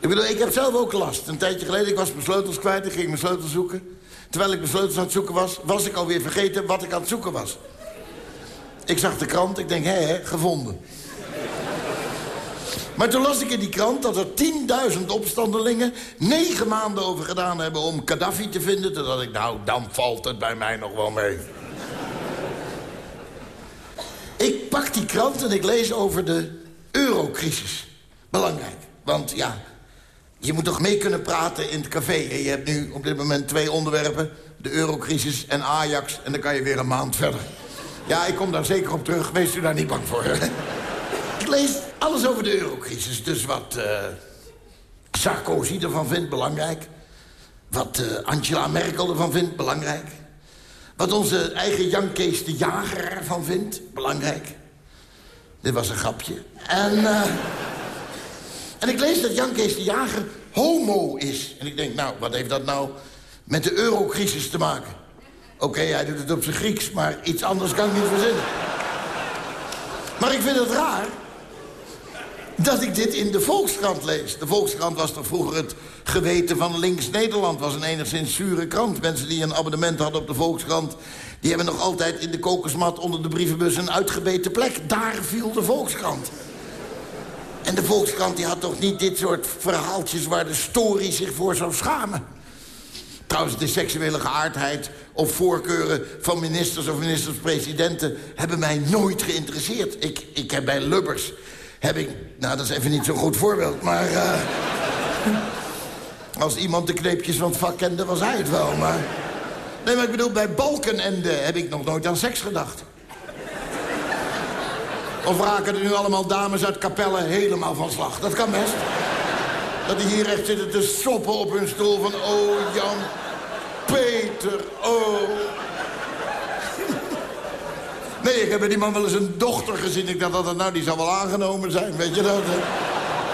Ik bedoel, ik heb zelf ook last. Een tijdje geleden, ik was mijn sleutels kwijt. Ik ging mijn sleutels zoeken. Terwijl ik mijn sleutels aan het zoeken was... was ik alweer vergeten wat ik aan het zoeken was. Ik zag de krant, ik denk, hé, gevonden. Maar toen las ik in die krant dat er 10.000 opstandelingen... negen maanden over gedaan hebben om Gaddafi te vinden. Toen dacht ik, nou, dan valt het bij mij nog wel mee. Ik pak die krant en ik lees over de eurocrisis. Belangrijk, want ja, je moet toch mee kunnen praten in het café. Je hebt nu op dit moment twee onderwerpen. De eurocrisis en Ajax. En dan kan je weer een maand verder. Ja, ik kom daar zeker op terug. Wees u daar niet bang voor. ik lees alles over de eurocrisis. Dus wat uh, Sarkozy ervan vindt, belangrijk. Wat uh, Angela Merkel ervan vindt, belangrijk. Wat onze eigen Jan Kees de Jager ervan vindt, belangrijk. Dit was een grapje. En, uh, en ik lees dat Jan Kees de Jager homo is. En ik denk, nou, wat heeft dat nou met de eurocrisis te maken? Oké, hij doet het op zijn Grieks, maar iets anders kan ik niet verzinnen. Maar ik vind het raar dat ik dit in de Volkskrant lees. De Volkskrant was toch vroeger het geweten van links-Nederland. was een enigszins zure krant. Mensen die een abonnement hadden op de Volkskrant... die hebben nog altijd in de kokosmat onder de brievenbus een uitgebeten plek. Daar viel de Volkskrant. En de Volkskrant die had toch niet dit soort verhaaltjes... waar de story zich voor zou schamen. Trouwens, de seksuele geaardheid of voorkeuren van ministers of ministers-presidenten... hebben mij nooit geïnteresseerd. Ik, ik heb bij Lubbers heb ik... Nou, dat is even niet zo'n goed voorbeeld, maar... Uh, als iemand de kneepjes van het vak kende, was hij het wel, maar... Nee, maar ik bedoel, bij Balkenende heb ik nog nooit aan seks gedacht. Of raken er nu allemaal dames uit Capelle helemaal van slag? Dat kan best. Dat die hier echt zitten te soppen op hun stoel van... Oh, Jan, Peter, oh. Nee, ik heb bij die man wel eens een dochter gezien. Ik dacht dat nou, die zal wel aangenomen zijn, weet je dat?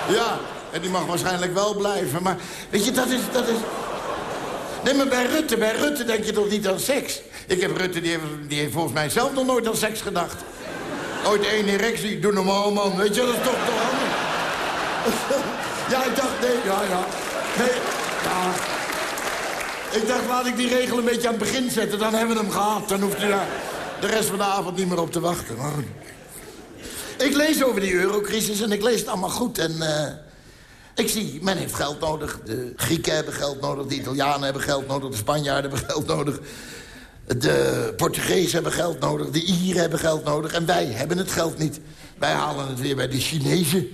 Ja, en die mag waarschijnlijk wel blijven. Maar weet je, dat is... Dat is... Nee, maar bij Rutte, bij Rutte denk je toch niet aan seks? Ik heb Rutte, die heeft, volgens mij zelf nog nooit aan seks gedacht. Ooit één erectie, doe normaal man, weet je, dat is toch toch anders? ja, ik dacht, nee, ja, ja. Nee, ja. Ik dacht, laat ik die regel een beetje aan het begin zetten, dan hebben we hem gehad. Dan hoeft u daar de rest van de avond niet meer op te wachten. Ik lees over die eurocrisis en ik lees het allemaal goed en... eh, ik zie, men heeft geld nodig. De Grieken hebben geld nodig, de Italianen hebben geld nodig... de Spanjaarden hebben geld nodig. De Portugezen hebben geld nodig, de Ieren hebben geld nodig... en wij hebben het geld niet. Wij halen het weer bij de Chinezen.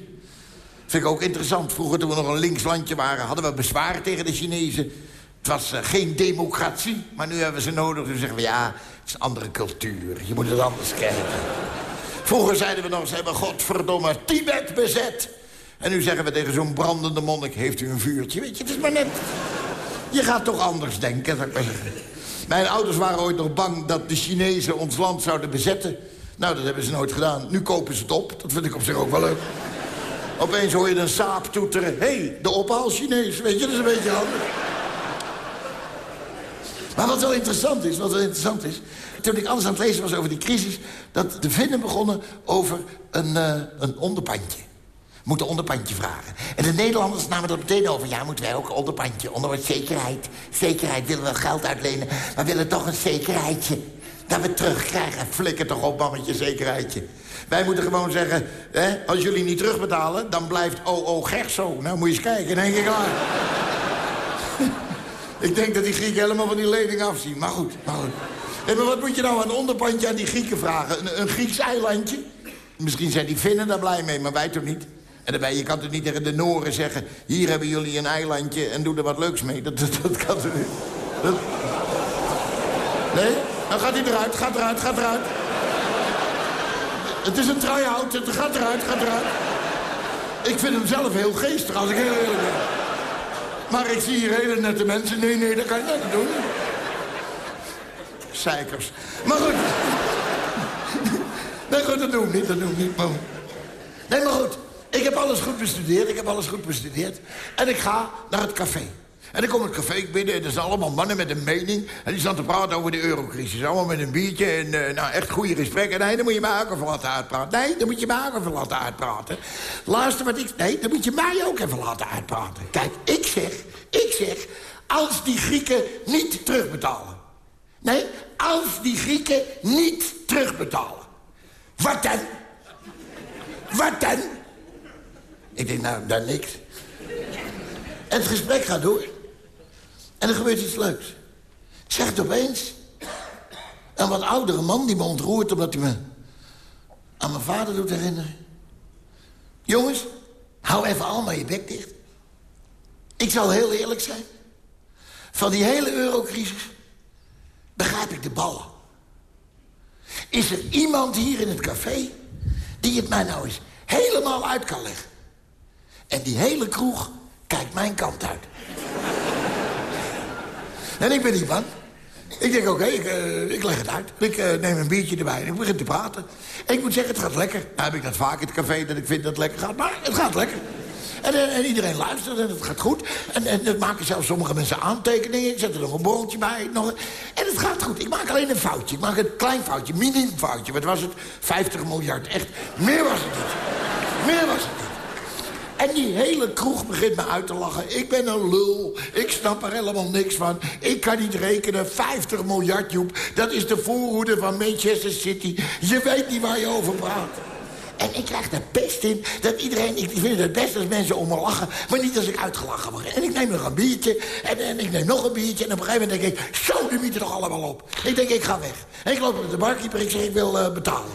Vind ik ook interessant. Vroeger, toen we nog een links landje waren... hadden we bezwaar tegen de Chinezen. Het was eh, geen democratie, maar nu hebben ze nodig. Dus zeggen we, ja, het is een andere cultuur. Je moet het anders kijken. Vroeger zeiden we nog, ze hebben godverdomme Tibet bezet. En nu zeggen we tegen zo'n brandende monnik... heeft u een vuurtje? Weet je, het is maar net... Je gaat toch anders denken, zou ik maar zeggen. Mijn ouders waren ooit nog bang dat de Chinezen ons land zouden bezetten. Nou, dat hebben ze nooit gedaan. Nu kopen ze het op. Dat vind ik op zich ook wel leuk. Opeens hoor je een saap toeteren. Hé, hey, de ophaal Chinees. Weet je, dat is een beetje handig. Maar wat wel interessant is, wat wel interessant is... toen ik alles aan het lezen was over die crisis... dat de Finnen begonnen over een, eh, een onderpandje. Moeten een onderpandje vragen. En de Nederlanders namen er meteen over. Ja, moeten wij ook een onderpandje. Onder wat zekerheid. Zekerheid willen we geld uitlenen. Maar willen toch een zekerheidje. Dat we terugkrijgen. Flikker toch op, mammetje, zekerheidje. Wij moeten gewoon zeggen... Hè, als jullie niet terugbetalen, dan blijft OO Gerso. Nou, moet je eens kijken. Één keer klaar. Ik denk dat die Grieken helemaal van die lening afzien. Maar goed, maar goed. Maar wat moet je nou aan een onderpandje aan die Grieken vragen? Een, Grieks eilandje? Misschien zijn die Finnen daar blij mee, maar wij toch niet? En daarbij, je kan toch niet tegen de Noren zeggen... hier hebben jullie een eilandje en doe er wat leuks mee. Dat, dat, dat kan toch niet? Dat... Nee? Dan gaat hij eruit, gaat eruit, gaat eruit. Het is een try-out, het gaat eruit, gaat eruit. Ik vind hem zelf heel geestig, als ik heel eerlijk ben. Maar ik zie hier hele nette mensen. Nee, nee, dat kan je niet doen. Zeikers. Maar goed. Nee, goed, dat doen we niet, dat doen we niet. Nee, maar goed. Ik heb alles goed bestudeerd, ik heb alles goed bestudeerd. En ik ga naar het café. En ik kom het café binnen en er zijn allemaal mannen met een mening. En die staan te praten over de eurocrisis. Allemaal met een biertje en uh, nou, echt goede gesprekken. Nee, dan moet je mij ook even laten uitpraten. Nee, dan moet je mij ook even laten uitpraten. Luister wat ik... Nee, dan moet je mij ook even laten uitpraten. Kijk, ik zeg, ik zeg... Als die Grieken niet terugbetalen. Nee, als die Grieken niet terugbetalen. Wat dan? Wat dan? Ik denk, nou, daar niks. Het gesprek gaat door. En er gebeurt iets leuks. Zegt opeens... een wat oudere man die me ontroert omdat hij me aan mijn vader doet herinneren. Jongens, hou even allemaal je bek dicht. Ik zal heel eerlijk zijn. Van die hele eurocrisis begrijp ik de ballen. Is er iemand hier in het café die het mij nou eens helemaal uit kan leggen? En die hele kroeg kijkt mijn kant uit. En ik ben niet bang. Ik denk, oké, ik, uh, ik leg het uit. Ik uh, neem een biertje erbij en ik begin te praten. En ik moet zeggen, het gaat lekker. Nou heb ik dat vaak in het café, dat ik vind dat het lekker gaat. Maar het gaat lekker. En, en iedereen luistert en het gaat goed. En, en maken zelfs sommige mensen aantekeningen. Ik zet er nog een borreltje bij. Nog. En het gaat goed. Ik maak alleen een foutje. Ik maak een klein foutje, minimum foutje. Wat was het? 50 miljard. Echt, meer was het niet. Meer was het niet. En die hele kroeg begint me uit te lachen. Ik ben een lul. Ik snap er helemaal niks van. Ik kan niet rekenen. 50 miljard, Joep. Dat is de voorhoede van Manchester City. Je weet niet waar je over praat. En ik krijg er pest in dat iedereen... Ik vind het best als mensen om me lachen... maar niet als ik uitgelachen word. En ik neem nog een biertje en, en ik neem nog een biertje... en op een gegeven moment denk ik... zo, de mieten toch allemaal op. Ik denk, ik ga weg. En ik loop naar de barkeeper ik zeg, ik wil uh, betalen.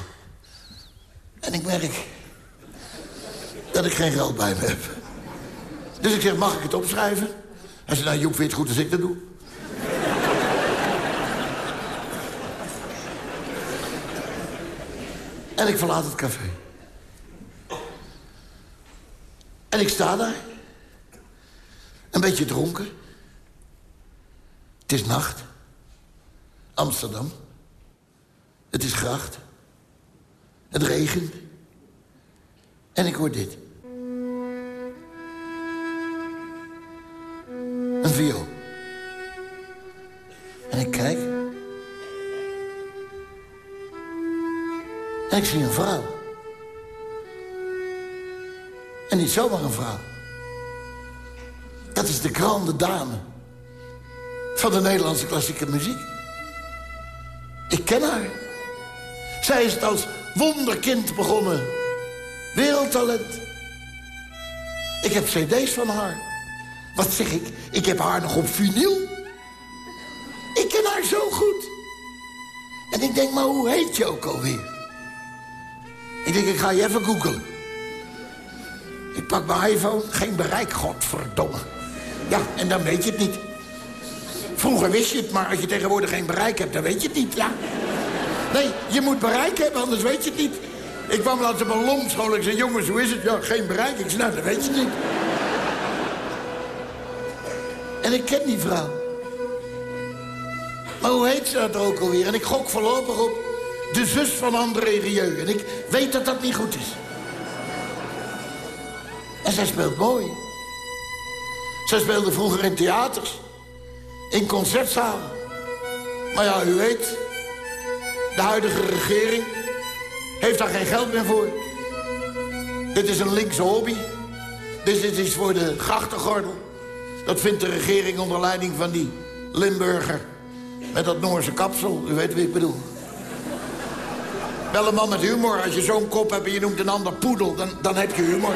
En ik merk dat ik geen geld bij me heb. Dus ik zeg, mag ik het opschrijven? Hij zei, nou Joep, vind je het goed als ik dat doe? en ik verlaat het café. En ik sta daar. Een beetje dronken. Het is nacht. Amsterdam. Het is gracht. Het regent. En ik hoor dit. Een viool. En ik kijk. En ik zie een vrouw. En niet zomaar een vrouw. Dat is de grande dame van de Nederlandse klassieke muziek. Ik ken haar. Zij is als wonderkind begonnen. Wereldtalent. Ik heb cd's van haar. Wat zeg ik? Ik heb haar nog op vinyl. Ik ken haar zo goed. En ik denk, maar hoe heet je ook alweer? Ik denk, ik ga je even googlen. Ik pak mijn iPhone, geen bereik, godverdomme. Ja, en dan weet je het niet. Vroeger wist je het, maar als je tegenwoordig geen bereik hebt, dan weet je het niet, ja. Nee, je moet bereik hebben, anders weet je het niet. Ik kwam laatst op een lomschool. Ik zei, jongens, hoe is het? Ja, geen bereik. Ik zei, nou, dat weet je niet. En ik ken die vrouw. Maar hoe heet ze dat ook alweer? En ik gok voorlopig op de zus van André Rieu. En ik weet dat dat niet goed is. En zij speelt mooi. Zij speelde vroeger in theaters. In concertzalen. Maar ja, u weet... de huidige regering heeft daar geen geld meer voor. Dit is een linkse hobby. Dit is voor de grachtengordel. Dat vindt de regering onder leiding van die Limburger... met dat Noorse kapsel. U weet wie ik bedoel. Wel een man met humor. Als je zo'n kop hebt en je noemt een ander poedel, dan, dan heb je humor.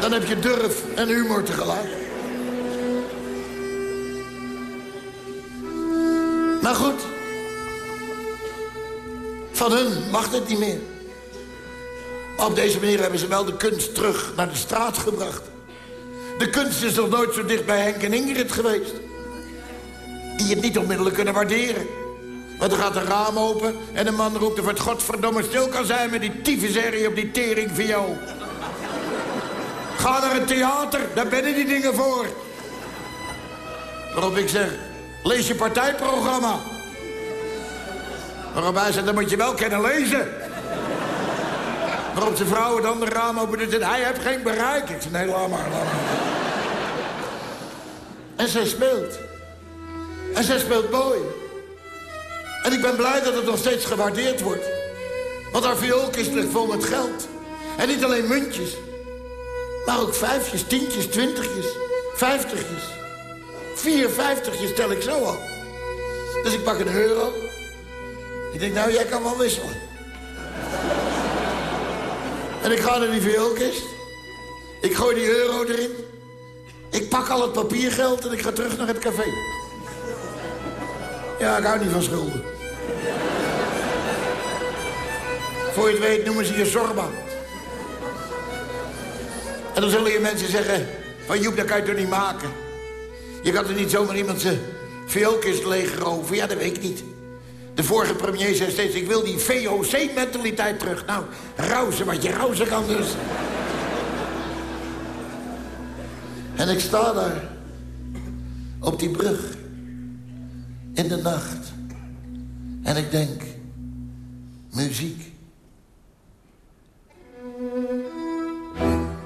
Dan heb je durf en humor tegelijk. Maar goed. Van hun mag het niet meer. Op deze manier hebben ze wel de kunst terug naar de straat gebracht. De kunst is nog nooit zo dicht bij Henk en Ingrid geweest. Die het niet onmiddellijk kunnen waarderen. Want er gaat een raam open en een man roept of het godverdomme stil kan zijn... met die tyfuserie op die tering jou. Ga naar het theater, daar ben die dingen voor. Waarop ik zeg, lees je partijprogramma. Waarop hij zegt, dan moet je wel kunnen lezen. Waarop de vrouwen dan de raam open en hij heeft geen bereik. Ik zeg, nee, laat maar, laat maar. En zij speelt. En zij speelt mooi. En ik ben blij dat het nog steeds gewaardeerd wordt. Want haar vioolkist ligt vol met geld. En niet alleen muntjes. Maar ook vijfjes, tientjes, twintigjes, vijftigjes. Vier vijftigjes tel ik zo al. Dus ik pak een euro. Ik denk, nou, jij kan wel wisselen. en ik ga naar die vioolkist. Ik gooi die euro erin. Ik pak al het papiergeld en ik ga terug naar het café. Ja, ik hou niet van schulden. Voor je het weet noemen ze je Zorba. En dan zullen je mensen zeggen... van Joep, dat kan je toch niet maken? Je kan er niet zomaar iemand zijn veelkist leegroven? Ja, dat weet ik niet. De vorige premier zei steeds... ik wil die VOC-mentaliteit terug. Nou, rousen wat je rousen kan dus. en ik sta daar. Op die brug. In de nacht. En ik denk... muziek.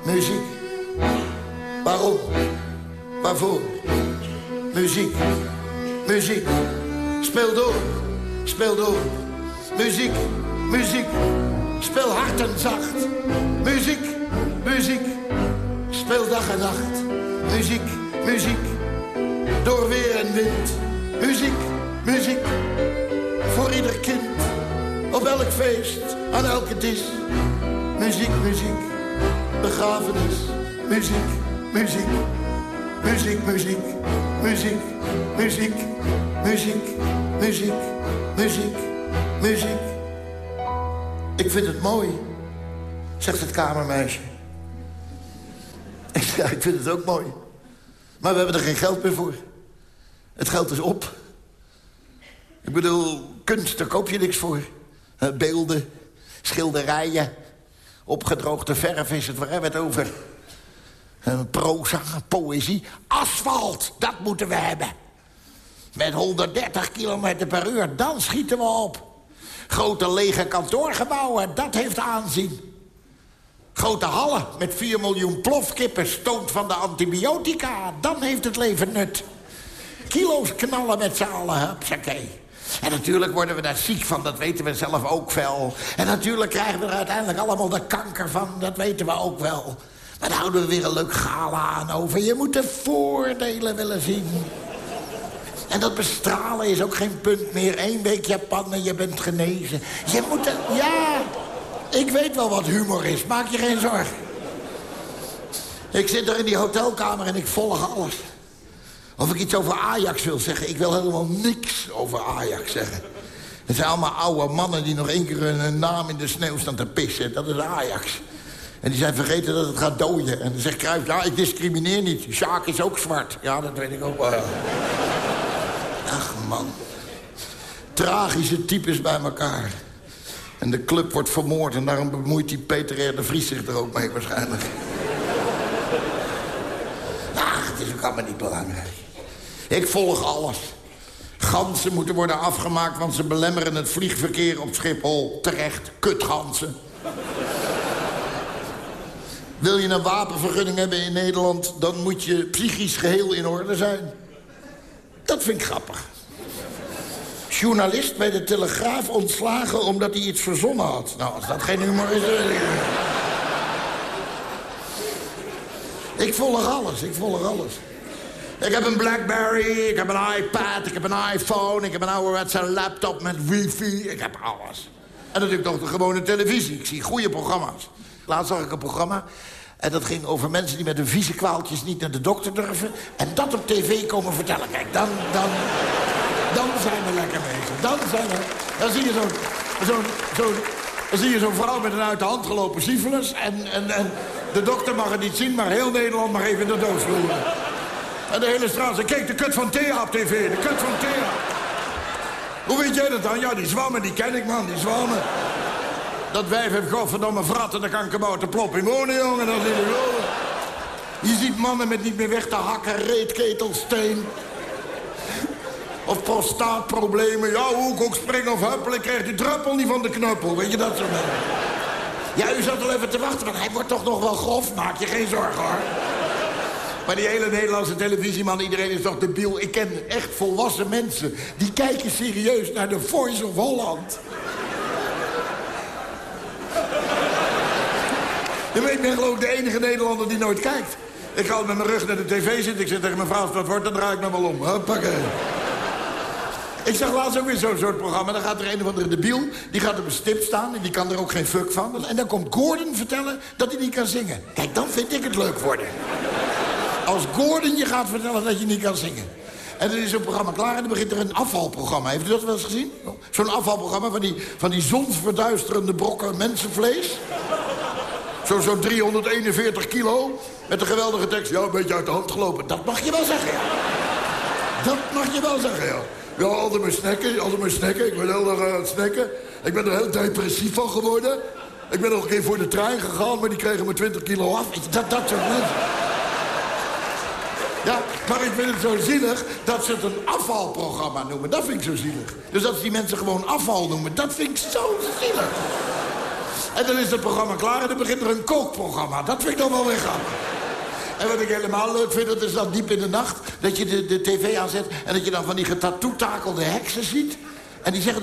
Muziek. Waarom? Waarvoor? Muziek. Muziek. Speel door speel door. Muziek, muziek, speel hard en zacht. Muziek, muziek, speel dag en nacht. Muziek, muziek, door weer en wind. Muziek, muziek, voor ieder kind. Op elk feest, aan elke dis. Muziek, muziek, begrafenis. Muziek, muziek, muziek, muziek, muziek, muziek, muziek, muziek. muziek muziek. Ik vind het mooi, zegt het kamermeisje. Ik zeg, ik vind het ook mooi. Maar we hebben er geen geld meer voor. Het geld is op. Ik bedoel, kunst, daar koop je niks voor. Beelden, schilderijen, opgedroogde verf is het, waar hebben we het over? Proza, poëzie. Asfalt, dat moeten we hebben. Met 130 km per uur, dan schieten we op. Grote lege kantoorgebouwen, dat heeft aanzien. Grote hallen met 4 miljoen plofkippen stoont van de antibiotica. Dan heeft het leven nut. Kilo's knallen met z'n allen, hupsakee. En natuurlijk worden we daar ziek van, dat weten we zelf ook wel. En natuurlijk krijgen we er uiteindelijk allemaal de kanker van, dat weten we ook wel. Maar daar houden we weer een leuk gala aan over. Je moet de voordelen willen zien. En dat bestralen is ook geen punt meer. Eén week Japan en je bent genezen. Je moet. Ja, ik weet wel wat humor is. Maak je geen zorgen. Ik zit er in die hotelkamer en ik volg alles. Of ik iets over Ajax wil zeggen. Ik wil helemaal niks over Ajax zeggen. Het zijn allemaal oude mannen die nog één keer hun naam in de sneeuw staan te pissen. Dat is Ajax. En die zijn vergeten dat het gaat dooien. En dan zegt ja, ik discrimineer niet. Sjaak is ook zwart. Ja, dat weet ik ook wel. Ach, man. Tragische types bij elkaar. En de club wordt vermoord en daarom bemoeit die Peter R. de Vries zich er ook mee waarschijnlijk. Ach, het is ook allemaal niet belangrijk. Ik volg alles. Ganzen moeten worden afgemaakt, want ze belemmeren het vliegverkeer op Schiphol. Terecht, kutganzen. Wil je een wapenvergunning hebben in Nederland... dan moet je psychisch geheel in orde zijn. Dat vind ik grappig. Journalist bij de Telegraaf ontslagen omdat hij iets verzonnen had. Nou, als dat geen humor is... Ik volg alles, ik volg alles. Ik heb een Blackberry, ik heb een iPad, ik heb een iPhone... ik heb een ouderwetse laptop met wifi, ik heb alles. En natuurlijk nog de gewone televisie. Ik zie goede programma's. Laatst zag ik een programma en dat ging over mensen die met hun vieze kwaaltjes niet naar de dokter durven. En dat op tv komen vertellen. Kijk, dan, dan, dan zijn we lekker bezig. Dan zijn we... Dan zie je zo'n zo'n dan zie je vrouw met een uit de hand gelopen syfilis. En, en, en de dokter mag het niet zien, maar heel Nederland mag even in de doos roeren. En de hele straat zegt, kijk, de kut van Thea op tv, de kut van Thea. Hoe weet jij dat dan? Ja, die zwammen, die ken ik, man, die zwammen. Dat wijf heeft godverdomme vratten, dan kan de plop in wonen, jongen. Dat is niet. Je ziet mannen met niet meer weg te hakken, reetketelsteen. Of prostaatproblemen. Ja, hoe ook spring of huppel, ik krijg die druppel niet van de knuppel. Weet je, dat dingen. Ja, u zat al even te wachten, want hij wordt toch nog wel grof. Maak je geen zorgen, hoor. Maar die hele Nederlandse televisieman, iedereen is toch debiel. Ik ken echt volwassen mensen. Die kijken serieus naar de Voice of Holland. Je weet, ik ben geloof ik de enige Nederlander die nooit kijkt. Ik ga met mijn rug naar de tv zitten. Ik zeg tegen mijn vrouw, dat wordt, dan draai ik me wel om. Huppakee. Ik zag laatst ook weer zo'n soort programma. Dan gaat er een of andere debiel, die gaat op een stip staan... en die kan er ook geen fuck van. En dan komt Gordon vertellen dat hij niet kan zingen. Kijk, dan vind ik het leuk worden. Als Gordon je gaat vertellen dat je niet kan zingen. En dan is zo'n programma klaar en dan begint er een afvalprogramma. Heeft u dat wel eens gezien? Zo'n afvalprogramma van die, van die zonsverduisterende brokken mensenvlees. Zo'n zo 341 kilo. Met een geweldige tekst. Ja, een beetje uit de hand gelopen. Dat mag je wel zeggen, ja. Dat mag je wel zeggen, ja. Ja, altijd maar snacken, altijd maar snacken. Ik ben heel erg aan het snacken. Ik ben er heel depressief van geworden. Ik ben nog een keer voor de trein gegaan, maar die kregen me 20 kilo af. Dat, dat soort mensen. Ja, maar ik vind het zo zielig dat ze het een afvalprogramma noemen. Dat vind ik zo zielig. Dus dat ze die mensen gewoon afval noemen, dat vind ik zo zielig. En dan is het programma klaar en dan begint er een kookprogramma. Dat vind ik dan wel weer grappig. En wat ik helemaal leuk vind, dat is dan diep in de nacht... dat je de, de tv aanzet en dat je dan van die getatoetakelde heksen ziet. En die zeggen